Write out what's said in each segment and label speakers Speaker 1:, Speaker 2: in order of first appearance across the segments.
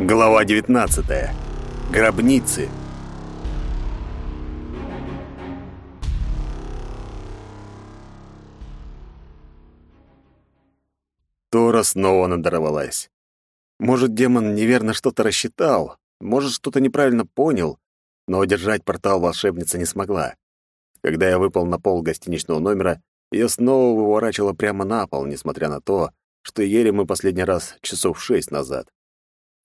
Speaker 1: Глава 19. Гробницы. Тора снова надорвалась. Может, демон неверно что-то рассчитал, может, что-то неправильно понял, но удержать портал волшебница не смогла. Когда я выпал на пол гостиничного номера, ее снова выворачивало прямо на пол, несмотря на то, что ели мы последний раз часов шесть назад.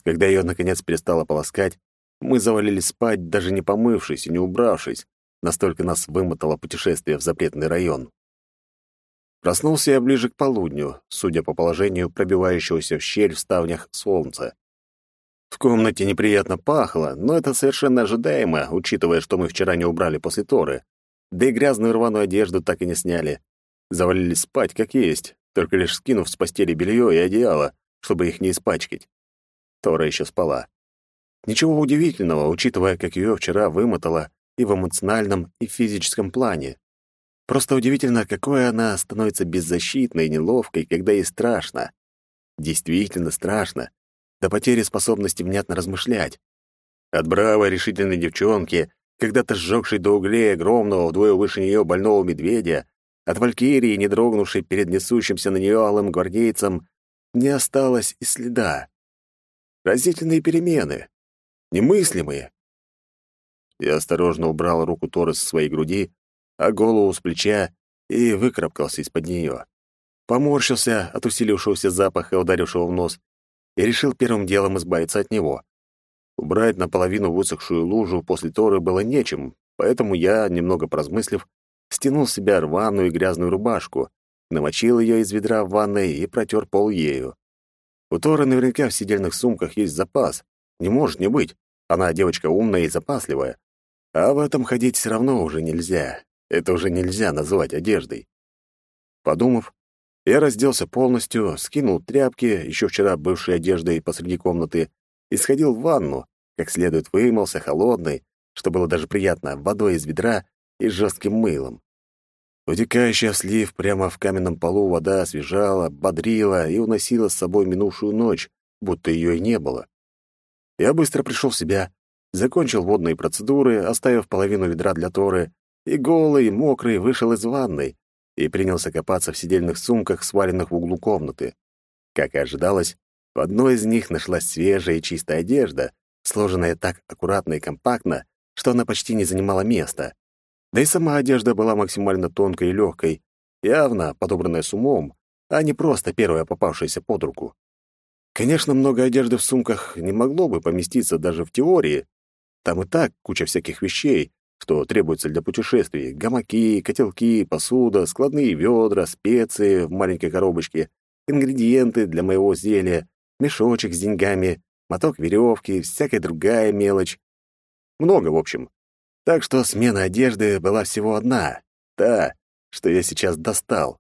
Speaker 1: Когда ее, наконец, перестала полоскать, мы завалились спать, даже не помывшись и не убравшись. Настолько нас вымотало путешествие в запретный район. Проснулся я ближе к полудню, судя по положению пробивающегося в щель в ставнях солнца. В комнате неприятно пахло, но это совершенно ожидаемо, учитывая, что мы вчера не убрали после Торы. Да и грязную рваную одежду так и не сняли. Завалились спать как есть, только лишь скинув с постели белье и одеяло, чтобы их не испачкать. Тора еще спала. Ничего удивительного, учитывая, как ее вчера вымотало и в эмоциональном, и в физическом плане. Просто удивительно, какой она становится беззащитной и неловкой, когда ей страшно. Действительно страшно. До потери способности внятно размышлять. От бравой решительной девчонки, когда-то сжёгшей до углей огромного вдвое выше нее больного медведя, от валькирии, не дрогнувшей перед несущимся на нее алым гвардейцем, не осталось и следа. Разительные перемены. Немыслимые. Я осторожно убрал руку Торы со своей груди, а голову с плеча и выкарабкался из-под нее. Поморщился от усилившегося запаха, ударившего в нос, и решил первым делом избавиться от него. Убрать наполовину высохшую лужу после Торы было нечем, поэтому я, немного поразмыслив, стянул с себя рваную и грязную рубашку, намочил ее из ведра в ванной и протер пол ею. У Торы наверняка в сидельных сумках есть запас. Не может не быть. Она девочка умная и запасливая. А в этом ходить все равно уже нельзя. Это уже нельзя назвать одеждой. Подумав, я разделся полностью, скинул тряпки, еще вчера бывшей одеждой посреди комнаты, и сходил в ванну, как следует вымылся холодной, что было даже приятно, водой из ведра и жестким мылом. Утекающая в слив прямо в каменном полу вода освежала, бодрила и уносила с собой минувшую ночь, будто ее и не было. Я быстро пришел в себя, закончил водные процедуры, оставив половину ведра для Торы, и голый, и мокрый вышел из ванной и принялся копаться в сидельных сумках, сваленных в углу комнаты. Как и ожидалось, в одной из них нашлась свежая и чистая одежда, сложенная так аккуратно и компактно, что она почти не занимала места. Да и сама одежда была максимально тонкой и легкой, явно подобранная с умом, а не просто первая попавшаяся под руку. Конечно, много одежды в сумках не могло бы поместиться даже в теории. Там и так куча всяких вещей, что требуется для путешествий. Гамаки, котелки, посуда, складные ведра, специи в маленькой коробочке, ингредиенты для моего зелья, мешочек с деньгами, моток веревки, всякая другая мелочь. Много, в общем. Так что смена одежды была всего одна, та, что я сейчас достал.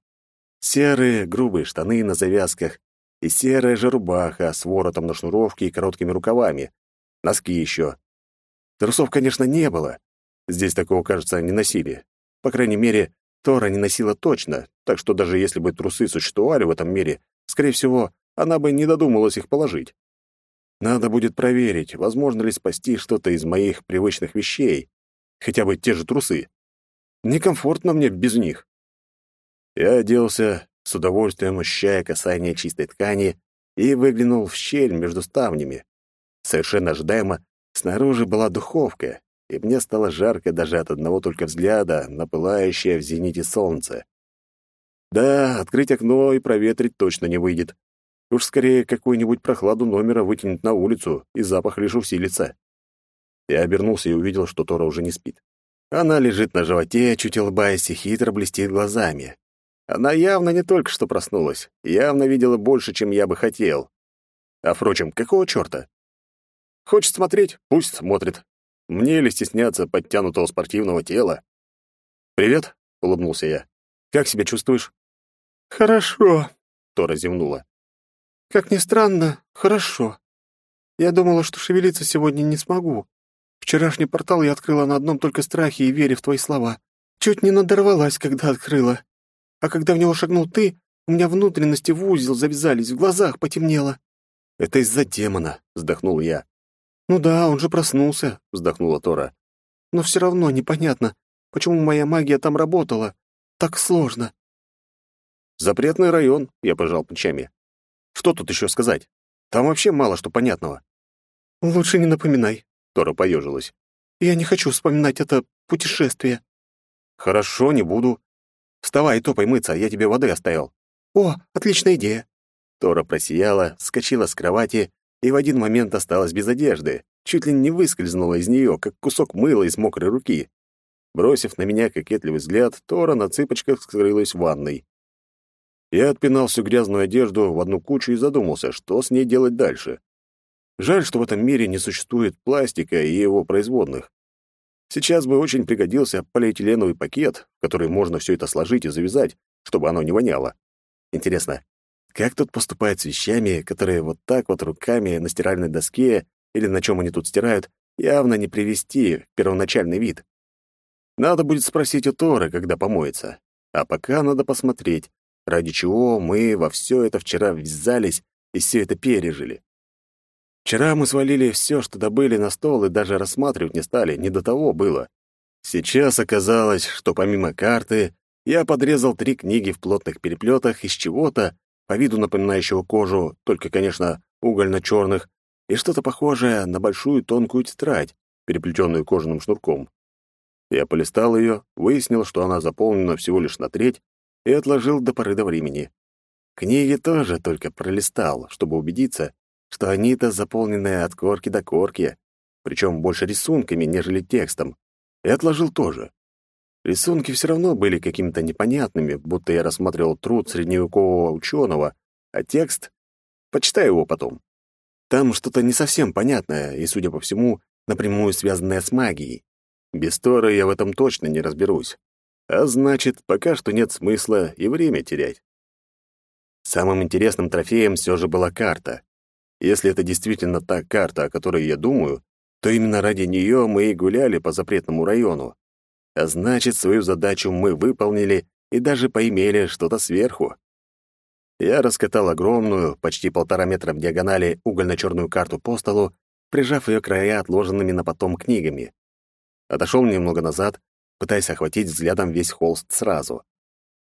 Speaker 1: Серые грубые штаны на завязках и серая же рубаха с воротом на шнуровке и короткими рукавами. Носки еще. Трусов, конечно, не было. Здесь такого, кажется, не носили. По крайней мере, Тора не носила точно, так что даже если бы трусы существовали в этом мире, скорее всего, она бы не додумалась их положить. Надо будет проверить, возможно ли спасти что-то из моих привычных вещей, хотя бы те же трусы. Некомфортно мне без них. Я оделся, с удовольствием ощущая касание чистой ткани, и выглянул в щель между ставнями. Совершенно ожидаемо, снаружи была духовка, и мне стало жарко даже от одного только взгляда на пылающее в зените солнце. Да, открыть окно и проветрить точно не выйдет. Уж скорее какую-нибудь прохладу номера вытянет на улицу, и запах лишь усилится. Я обернулся и увидел, что Тора уже не спит. Она лежит на животе, чуть улыбаясь и хитро блестит глазами. Она явно не только что проснулась, явно видела больше, чем я бы хотел. А, впрочем, какого чёрта? Хочет смотреть? Пусть смотрит. Мне ли стесняться подтянутого спортивного тела? «Привет», — улыбнулся я. «Как себя чувствуешь?»
Speaker 2: «Хорошо», —
Speaker 1: Тора зевнула.
Speaker 2: «Как ни странно, хорошо. Я думала, что шевелиться сегодня не смогу. Вчерашний портал я открыла на одном только страхе и вере в твои слова. Чуть не надорвалась, когда открыла. А когда в него шагнул ты, у меня внутренности в узел завязались, в глазах потемнело.
Speaker 1: «Это из-за демона», — вздохнул я.
Speaker 2: «Ну да, он же проснулся», — вздохнула Тора. «Но все равно непонятно, почему моя магия там работала. Так сложно».
Speaker 1: «Запретный район», — я пожал плечами. «Что тут еще сказать? Там вообще мало что понятного».
Speaker 2: «Лучше не напоминай», —
Speaker 1: Тора поежилась.
Speaker 2: «Я не хочу вспоминать это путешествие».
Speaker 1: «Хорошо, не буду. Вставай и топай мыться, я тебе воды оставил».
Speaker 2: «О, отличная идея!»
Speaker 1: Тора просияла, скочила с кровати и в один момент осталась без одежды, чуть ли не выскользнула из нее, как кусок мыла из мокрой руки. Бросив на меня кокетливый взгляд, Тора на цыпочках скрылась в ванной. Я отпинал всю грязную одежду в одну кучу и задумался, что с ней делать дальше. Жаль, что в этом мире не существует пластика и его производных. Сейчас бы очень пригодился полиэтиленовый пакет, в который можно все это сложить и завязать, чтобы оно не воняло. Интересно, как тут поступают с вещами, которые вот так вот руками на стиральной доске или на чем они тут стирают, явно не привести в первоначальный вид? Надо будет спросить у Торы, когда помоется. А пока надо посмотреть, ради чего мы во все это вчера ввязались и все это пережили. Вчера мы свалили все, что добыли на стол, и даже рассматривать не стали, не до того было. Сейчас оказалось, что помимо карты я подрезал три книги в плотных переплетах из чего-то, по виду напоминающего кожу, только, конечно, угольно-черных, и что-то похожее на большую тонкую тетрадь, переплетенную кожаным шнурком. Я полистал ее, выяснил, что она заполнена всего лишь на треть, и отложил до поры до времени. Книги тоже только пролистал, чтобы убедиться, что они-то заполнены от корки до корки, причем больше рисунками, нежели текстом, и отложил тоже. Рисунки все равно были какими-то непонятными, будто я рассматривал труд средневекового ученого, а текст... Почитаю его потом. Там что-то не совсем понятное и, судя по всему, напрямую связанное с магией. Без Торы я в этом точно не разберусь. А значит, пока что нет смысла и время терять. Самым интересным трофеем все же была карта. Если это действительно та карта, о которой я думаю, то именно ради нее мы и гуляли по запретному району. А значит, свою задачу мы выполнили и даже поимели что-то сверху. Я раскатал огромную, почти полтора метра в диагонали, угольно-черную карту по столу, прижав ее края отложенными на потом книгами. Отошел немного назад, пытаясь охватить взглядом весь холст сразу.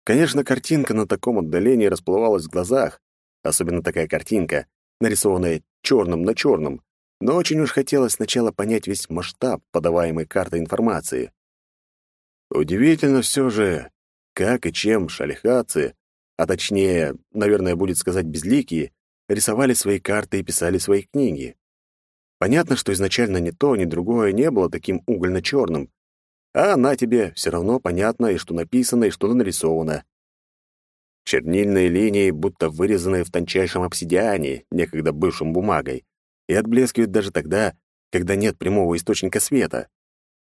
Speaker 1: Конечно, картинка на таком отдалении расплывалась в глазах, особенно такая картинка, нарисованная черным на черном, но очень уж хотелось сначала понять весь масштаб подаваемой карты информации. Удивительно все же, как и чем шалихацы, а точнее, наверное, будет сказать безликие, рисовали свои карты и писали свои книги. Понятно, что изначально ни то, ни другое не было таким угольно-черным, а на тебе все равно понятно и что написано, и что нарисовано. Чернильные линии, будто вырезанные в тончайшем обсидиане, некогда бывшим бумагой, и отблескивают даже тогда, когда нет прямого источника света.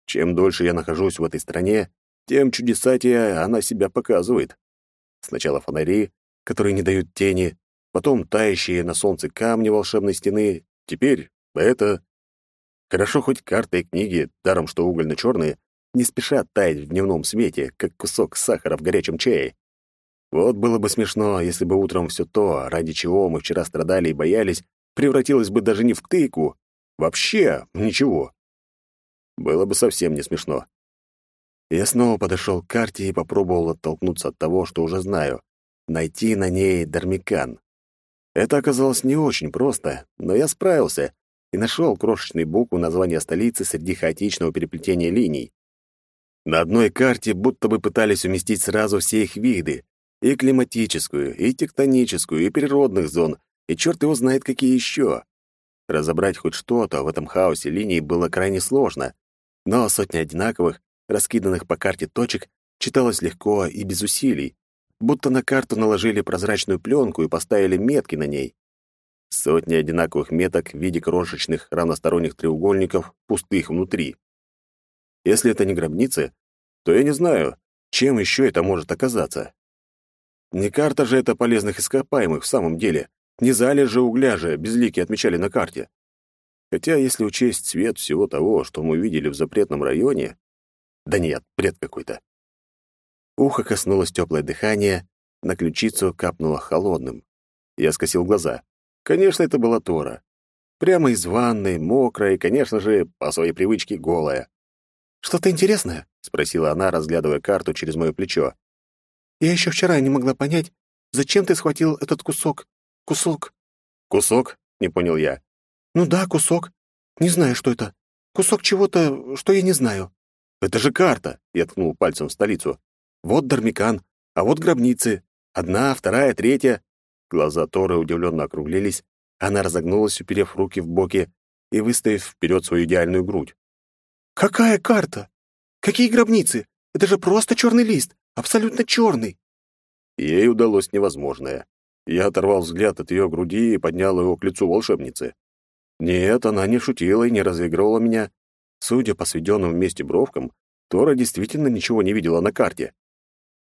Speaker 1: Чем дольше я нахожусь в этой стране, тем чудесатее она себя показывает. Сначала фонари, которые не дают тени, потом тающие на солнце камни волшебной стены, теперь это... Хорошо хоть карты и книги, даром что угольно-черные, не спешат таять в дневном свете, как кусок сахара в горячем чае. Вот было бы смешно, если бы утром все то, ради чего мы вчера страдали и боялись, превратилось бы даже не в тыку. Вообще ничего. Было бы совсем не смешно. Я снова подошел к карте и попробовал оттолкнуться от того, что уже знаю. Найти на ней Дармикан. Это оказалось не очень просто, но я справился и нашел крошечный букву названия столицы среди хаотичного переплетения линий. На одной карте будто бы пытались уместить сразу все их виды, и климатическую, и тектоническую, и природных зон, и черт его знает какие еще. Разобрать хоть что-то в этом хаосе линий было крайне сложно, но сотни одинаковых, раскиданных по карте точек, читалось легко и без усилий, будто на карту наложили прозрачную пленку и поставили метки на ней. Сотни одинаковых меток в виде крошечных равносторонних треугольников, пустых внутри. Если это не гробницы, то я не знаю, чем еще это может оказаться. Не карта же это полезных ископаемых в самом деле. Не залежи угля же безлики отмечали на карте. Хотя, если учесть цвет всего того, что мы видели в запретном районе... Да нет, бред какой-то. Ухо коснулось теплое дыхание, на ключицу капнуло холодным. Я скосил глаза. Конечно, это была Тора. Прямо из ванной, мокрая и, конечно же, по своей привычке голая.
Speaker 2: «Что-то интересное?» — спросила она, разглядывая карту через мое плечо. «Я еще вчера не могла понять, зачем ты схватил этот кусок. Кусок».
Speaker 1: «Кусок?» — не понял я.
Speaker 2: «Ну да, кусок. Не знаю, что это. Кусок чего-то, что я не знаю».
Speaker 1: «Это же карта!» — я ткнул пальцем в столицу. «Вот Дармикан, а вот гробницы. Одна, вторая, третья». Глаза Торы удивленно округлились, она разогнулась, уперев руки в боки и выставив вперед свою идеальную грудь.
Speaker 2: «Какая карта? Какие гробницы? Это же просто черный лист, абсолютно черный!»
Speaker 1: Ей удалось невозможное. Я оторвал взгляд от ее груди и поднял его к лицу волшебницы. Нет, она не шутила и не разыгрывала меня. Судя по сведенным вместе бровкам, Тора действительно ничего не видела на карте.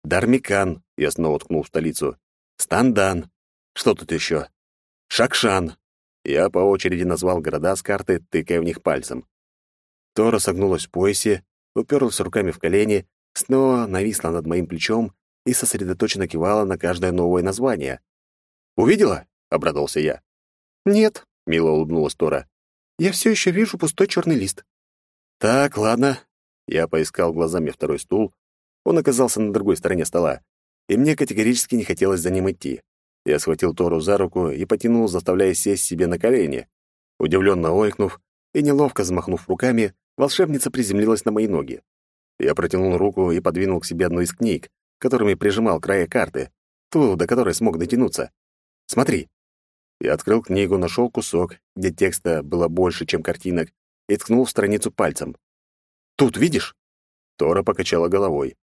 Speaker 1: Дармикан, я снова ткнул в столицу. Стандан. Что тут еще? Шакшан. Я по очереди назвал города с карты, тыкая в них пальцем. Тора согнулась в поясе, уперлась руками в колени, снова нависла над моим плечом и сосредоточенно кивала на каждое новое название. «Увидела?» — обрадовался я.
Speaker 2: «Нет», —
Speaker 1: мило улыбнулась Тора.
Speaker 2: «Я все еще вижу пустой черный лист».
Speaker 1: «Так, ладно». Я поискал глазами второй стул. Он оказался на другой стороне стола, и мне категорически не хотелось за ним идти. Я схватил Тору за руку и потянул, заставляя сесть себе на колени. Удивленно ойкнув и неловко взмахнув руками, волшебница приземлилась на мои ноги. Я протянул руку и подвинул к себе одну из книг, которыми прижимал края карты, ту, до которой смог дотянуться. «Смотри». Я открыл книгу, нашел кусок, где текста было больше, чем картинок, и ткнул в страницу пальцем. «Тут, видишь?» Тора покачала головой.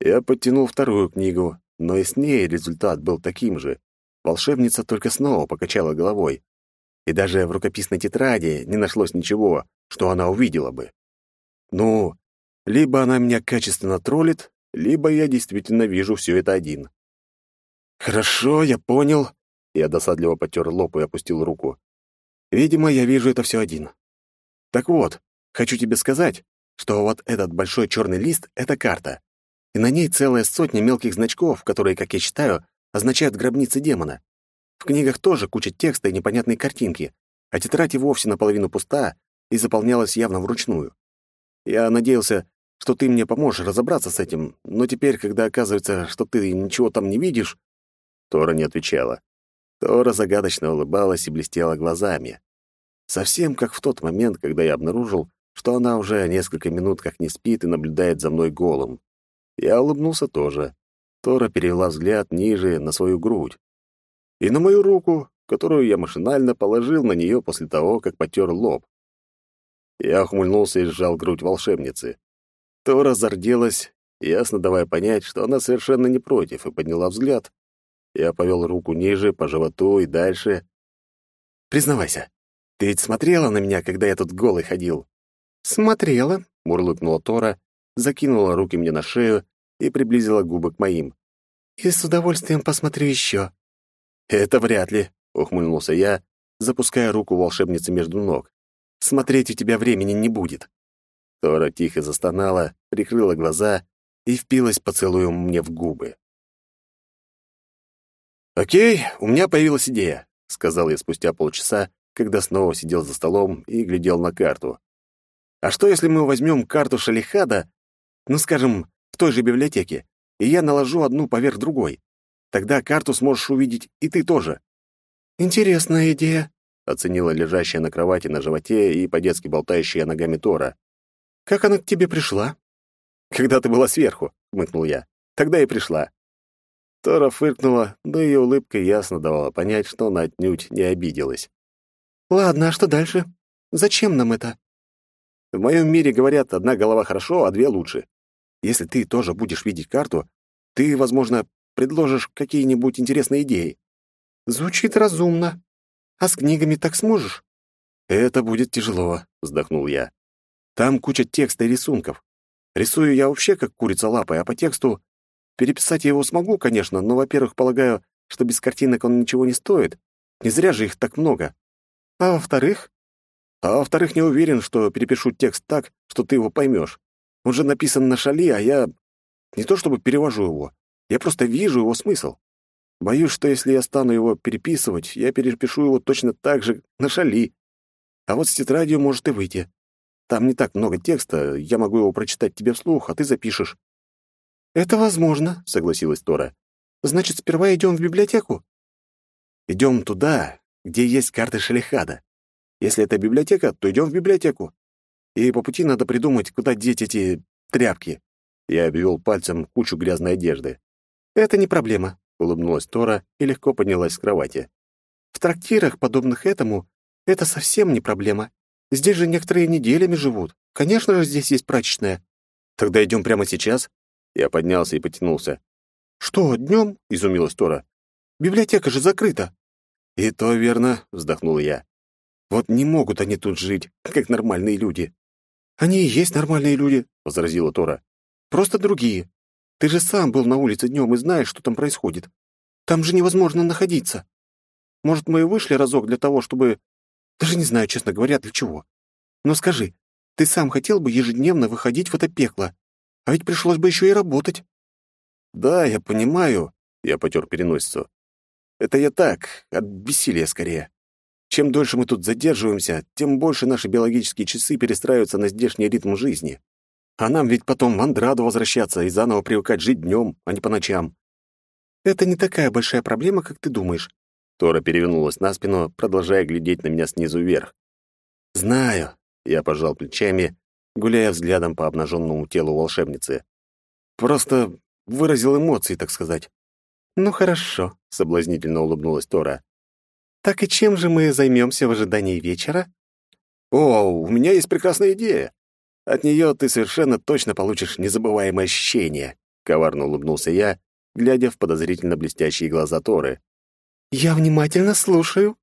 Speaker 1: Я подтянул вторую книгу, но и с ней результат был таким же. Волшебница только снова покачала головой. И даже в рукописной тетради не нашлось ничего, что она увидела бы. Ну, либо она меня качественно троллит, либо я действительно вижу все это один. «Хорошо, я понял». Я досадливо потер лоб и опустил руку. «Видимо, я вижу это все один. Так вот, хочу тебе сказать, что вот этот большой черный лист — это карта и на ней целая сотня мелких значков, которые, как я считаю, означают гробницы демона. В книгах тоже куча текста и непонятные картинки, а тетрадь и вовсе наполовину пуста и заполнялась явно вручную. Я надеялся, что ты мне поможешь разобраться с этим, но теперь, когда оказывается, что ты ничего там не видишь...» Тора не отвечала. Тора загадочно улыбалась и блестела глазами. Совсем как в тот момент, когда я обнаружил, что она уже несколько минут как не спит и наблюдает за мной голым. Я улыбнулся тоже. Тора перевела взгляд ниже, на свою грудь. И на мою руку, которую я машинально положил на нее после того, как потер лоб. Я ухмыльнулся и сжал грудь волшебницы. Тора зарделась, ясно давая понять, что она совершенно не против, и подняла взгляд. Я повел руку ниже, по животу и дальше. «Признавайся, ты ведь смотрела на меня, когда я тут голый ходил?»
Speaker 2: «Смотрела», —
Speaker 1: мурлыкнула Тора, закинула руки мне на шею и приблизила губы к моим.
Speaker 2: «И с удовольствием посмотрю еще».
Speaker 1: «Это вряд ли», — ухмыльнулся я, запуская руку волшебницы между ног. «Смотреть у тебя времени не будет». Тора тихо застонала, прикрыла глаза и впилась поцелуем мне в губы. «Окей, у меня появилась идея», — сказал я спустя полчаса, когда снова сидел за столом и глядел на карту. «А что, если мы возьмем карту Шалихада, ну, скажем, той же библиотеке, и я наложу одну поверх другой. Тогда карту сможешь увидеть и ты тоже».
Speaker 2: «Интересная идея», —
Speaker 1: оценила лежащая на кровати на животе и по-детски болтающая ногами Тора.
Speaker 2: «Как она к тебе пришла?»
Speaker 1: «Когда ты была сверху», — хмыкнул я. «Тогда и пришла». Тора фыркнула, но ее улыбка ясно давала понять, что она отнюдь не обиделась.
Speaker 2: «Ладно, а что дальше? Зачем нам это?»
Speaker 1: «В моем мире говорят, одна голова хорошо, а две лучше. Если ты тоже будешь видеть карту, ты, возможно, предложишь какие-нибудь интересные идеи.
Speaker 2: Звучит разумно. А с книгами так сможешь?
Speaker 1: Это будет тяжело, вздохнул я. Там куча текста и рисунков. Рисую я вообще как курица лапой, а по тексту переписать я его смогу, конечно, но, во-первых, полагаю, что без картинок он ничего не стоит. Не зря же их так много.
Speaker 2: А во-вторых?
Speaker 1: А во-вторых, не уверен, что перепишу текст так, что ты его поймешь. Он же написан на шали, а я... Не то чтобы перевожу его, я просто вижу его смысл. Боюсь, что если я стану его переписывать, я перепишу его точно так же на шали. А вот с тетрадью может и выйти. Там не так много текста, я могу его прочитать тебе вслух, а ты запишешь».
Speaker 2: «Это возможно», — согласилась Тора. «Значит, сперва идем в библиотеку?»
Speaker 1: «Идем туда, где есть карты Шалихада. Если это библиотека, то идем в библиотеку. И по пути надо придумать, куда деть эти тряпки». Я обвел пальцем кучу грязной одежды.
Speaker 2: «Это не проблема», — улыбнулась Тора и легко поднялась с кровати. «В трактирах, подобных этому, это совсем не проблема. Здесь же некоторые неделями живут. Конечно же, здесь есть прачечная».
Speaker 1: «Тогда идем прямо сейчас?» Я поднялся и потянулся.
Speaker 2: «Что, днем?» — изумилась Тора. «Библиотека же закрыта».
Speaker 1: «И то верно», — вздохнул я. «Вот не могут они тут жить, как нормальные люди».
Speaker 2: «Они и есть нормальные люди», — возразила Тора. «Просто другие. Ты же сам был на улице днем и знаешь, что там происходит. Там же невозможно находиться. Может, мы и вышли разок для того, чтобы... Даже не знаю, честно говоря, для чего. Но скажи, ты сам хотел бы ежедневно выходить в это пекло? А ведь пришлось бы еще и работать».
Speaker 1: «Да, я понимаю», — я потер переносицу. «Это я так, от бессилия скорее. Чем дольше мы тут задерживаемся, тем больше наши биологические часы перестраиваются на здешний ритм жизни. А нам ведь потом в Андраду возвращаться и заново привыкать жить днем, а не по ночам».
Speaker 2: «Это не такая большая проблема, как ты думаешь».
Speaker 1: Тора перевернулась на спину, продолжая глядеть на меня снизу вверх. «Знаю», — я пожал плечами, гуляя взглядом по обнаженному телу волшебницы. «Просто выразил эмоции, так сказать».
Speaker 2: «Ну хорошо», — соблазнительно улыбнулась Тора. «Так и чем же мы займемся в ожидании вечера?»
Speaker 1: «О, у меня есть прекрасная идея. От нее ты совершенно точно получишь незабываемое ощущение», — коварно улыбнулся я, глядя в подозрительно блестящие глаза Торы.
Speaker 2: «Я внимательно слушаю»,